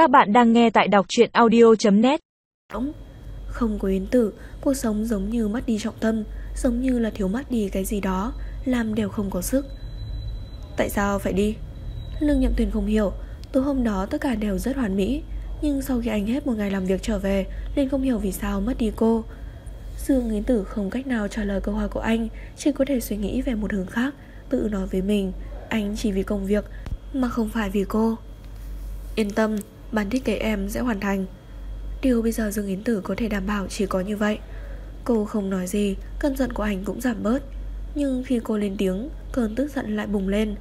Các bạn đang nghe tại đọc truyện audio.net Không có yến tử, cuộc sống giống như mất đi trọng tâm, giống như là thiếu mất đi cái gì đó, làm đều không có sức. Tại sao phải đi? Lương Nhậm Tuyền không hiểu, tối hôm đó tất cả đều rất hoàn mỹ, nhưng sau khi anh hết một ngày làm việc trở về, nên không hiểu vì sao mất đi cô. Dương Yến Tử không cách nào trả lời câu hỏi của anh, chỉ có thể suy nghĩ về một hướng khác, tự nói với mình, anh chỉ vì công việc mà không phải vì cô. Yên tâm, bản thiết kế em sẽ hoàn thành. Điều bây giờ Dương Yến Tử có thể đảm bảo chỉ có như vậy. Cô không nói gì, cơn giận của anh cũng giảm bớt. Nhưng khi cô lên tiếng, cơn tức giận lại bùng lên.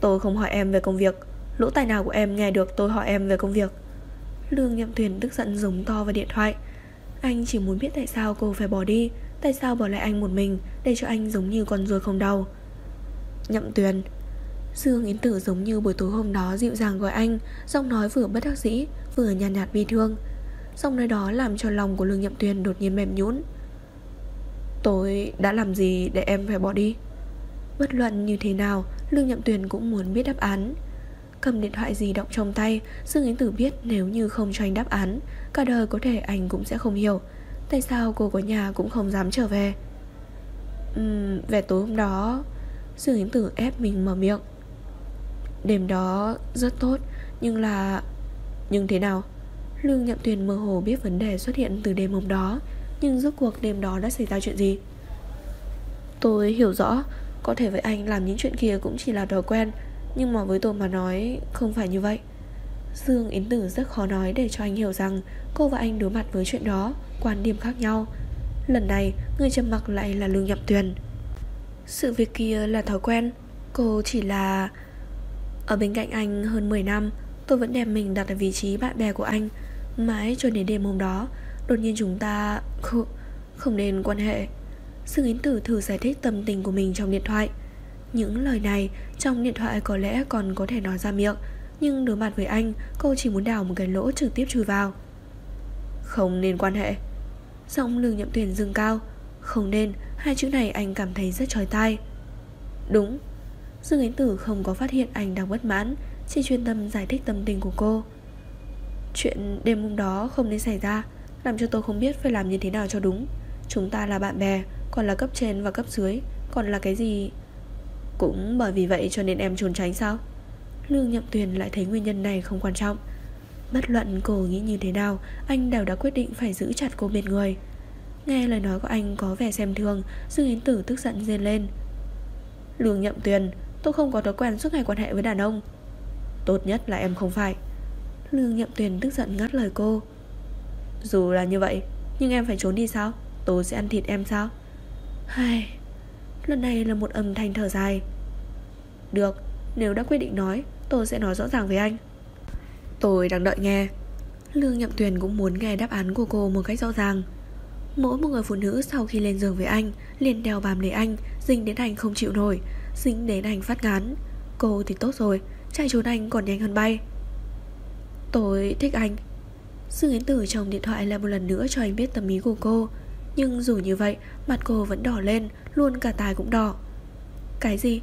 Tôi không hỏi em về công việc, lỗ tai nào của em nghe được tôi hỏi em về công việc. Lương Nhậm Tuyền tức giận giống to vào điện thoại. Anh chỉ muốn biết tại sao cô phải bỏ đi, tại sao bỏ lại anh một mình, để cho anh giống như con ruồi không đau. Nhậm Tuyền, Dương Yến Tử giống như buổi tối hôm đó dịu dàng gọi anh Giọng nói vừa bất đắc dĩ Vừa nhàn nhạt, nhạt bi thương. Giọng nói đó làm cho lòng của Lương Nhậm Tuyền đột nhiên mềm nhũn. Tôi đã làm gì để em phải bỏ đi? Bất luận như thế nào Lương Nhậm Tuyền cũng muốn biết đáp án. Cầm điện thoại di động trong tay Dương Yến Tử biết nếu như không cho anh đáp án Cả đời có thể anh cũng sẽ không hiểu. Tại sao cô có nhà cũng không dám trở về? Uhm, Về tối hôm đó. Dương Yến Tử ép mình mở miệng. Đêm đó rất tốt, Nhưng là... Nhưng thế nào? Lương Nhậm Tuyền mơ hồ biết vấn đề xuất hiện từ đêm hôm đó, Nhưng rốt cuộc đêm đó đã xảy ra chuyện gì? Tôi hiểu rõ, Có thể với anh làm những chuyện kia cũng chỉ là thói quen, Nhưng mà với tôi mà nói, Không phải như vậy Dương Yến Tử rất khó nói để cho anh hiểu rằng Cô và anh đối mặt với chuyện đó, Quan điểm khác nhau Lần này, người trầm mặc lại là Lương Nhậm Tuyền Sự việc kia là thói quen, Cô chỉ là ở bên cạnh anh hơn 10 năm Tôi vẫn đem mình đặt ở vị trí bạn bè của anh. Mãi cho đến đêm hôm đó Đột nhiên chúng ta không, không nên quan hệ. Dương Yến Tử thử giải thích tâm tình của mình trong điện thoại. Những lời này trong điện thoại có lẽ còn có thể nói ra miệng Nhưng đối mặt với anh Cô chỉ muốn đào một cái lỗ trực tiếp chui vào. Không nên quan hệ. Giọng lương nhậm tuyển dâng cao. Không nên Hai chữ này anh cảm thấy rất trói tai. Đúng. Dương Yến Tử không có phát hiện anh đang bất mãn, Chỉ chuyên tâm giải thích tâm tình của cô. Chuyện đêm hôm đó không nên xảy ra, Làm cho tôi không biết phải làm như thế nào cho đúng. Chúng ta là bạn bè, Còn là cấp trên và cấp dưới, Còn là cái gì? Cũng bởi vì vậy cho nên em trốn tránh sao? Lương Nhậm Tuyền lại thấy nguyên nhân này không quan trọng. Bất luận cô nghĩ như thế nào, Anh đều đã quyết định phải giữ chặt cô bên người. Nghe lời nói của anh có vẻ xem thường, Dương Yến Tử tức giận dên lên. Lương Nhậm Tuyền Tôi không có thói quen suốt ngày quan hệ với đàn ông. Tốt nhất là em không phải. Lương Nhậm Tuyền tức giận ngắt lời cô. Dù là như vậy, Nhưng em phải trốn đi sao? Tôi sẽ ăn thịt em sao? Hai Lần này là một âm thanh thở dài. Được, Nếu đã quyết định nói, Tôi sẽ nói rõ ràng với anh. Tôi đang đợi nghe. Lương Nhậm Tuyền cũng muốn nghe đáp án của cô một cách rõ ràng. Mỗi một người phụ nữ sau khi lên giường với anh, liền đeo bám lấy anh, Dính đến anh không chịu nổi. Dính đến anh phát ngán. Cô thì tốt rồi, Chạy trốn anh còn nhanh hơn bay. Tôi thích anh. Dương Yến Tử trong điện thoại lại một lần nữa cho anh biết tâm ý của cô. Nhưng dù như vậy, Mặt cô vẫn đỏ lên, Luôn cả tài cũng đỏ. Cái gì?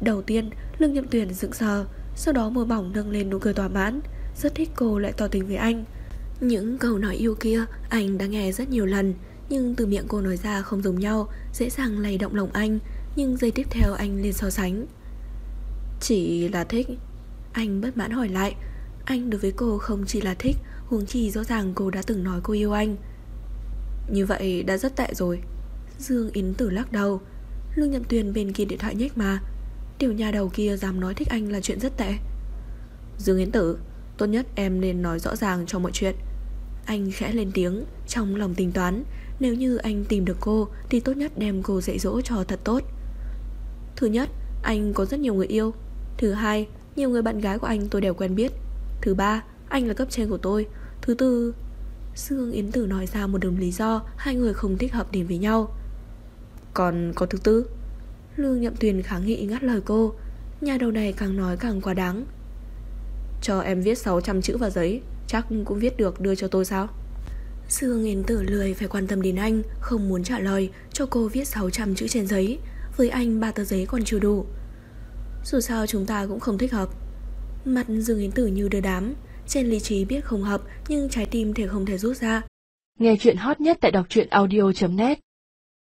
Đầu tiên, Lương Nhậm tuyển dựng sờ, Sau đó môi mỏng nâng lên nụ cười tỏa mãn. Rất thích cô lại tỏ tình với anh. Những câu nói yêu kia Anh đã nghe rất nhiều lần, Nhưng từ miệng cô nói ra không giống nhau, Dễ dàng lay động lòng anh nhưng giây tiếp theo anh lên so sánh. Chỉ là thích. Anh bất mãn hỏi lại. Anh đối với cô không chỉ là thích, Huống chi rõ ràng cô đã từng nói cô yêu anh. Như vậy đã rất tệ rồi. Dương Yến Tử lắc đầu. Lương Nhậm Tuyền bên kia điện thoại nhếch mà. Tiểu nhà đầu kia dám nói thích anh là chuyện rất tệ. Dương Yến Tử, Tốt nhất em nên nói rõ ràng cho mọi chuyện. Anh khẽ lên tiếng, Trong lòng tính toán. Nếu như anh tìm được cô, Thì tốt nhất đem cô dạy dỗ cho thật tốt. Thứ nhất, anh có rất nhiều người yêu. Thứ hai, nhiều người bạn gái của anh tôi đều quen biết. Thứ ba, anh là cấp trên của tôi. Thứ tư Sương Yến Tử nói ra một đồng lý do Hai người không thích hợp đến với nhau. Còn có thứ tư Lương Nhậm Tuyền kháng nghị ngắt lời cô. Nhà đầu này càng nói càng quá đáng. Cho em viết 600 chữ vào giấy Chắc cũng viết được đưa cho tôi sao? Sương Yến Tử lười phải quan tâm đến anh Không muốn trả lời Cho cô viết 600 chữ trên giấy với anh ba tờ giấy còn chưa đủ. Dù sao chúng ta cũng không thích hợp. Mặt Dương Yến Tử như đưa đám, Trên lý trí biết không hợp, Nhưng trái tim thì không thể rút ra. Nghe chuyện hot nhất tại đọc truyện audio.net